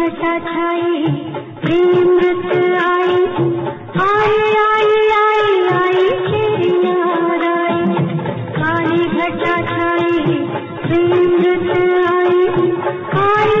छटा छाई प्रेम रस आई। आई आई आई आई तेरी काली घटा छाई प्रेम आई। आई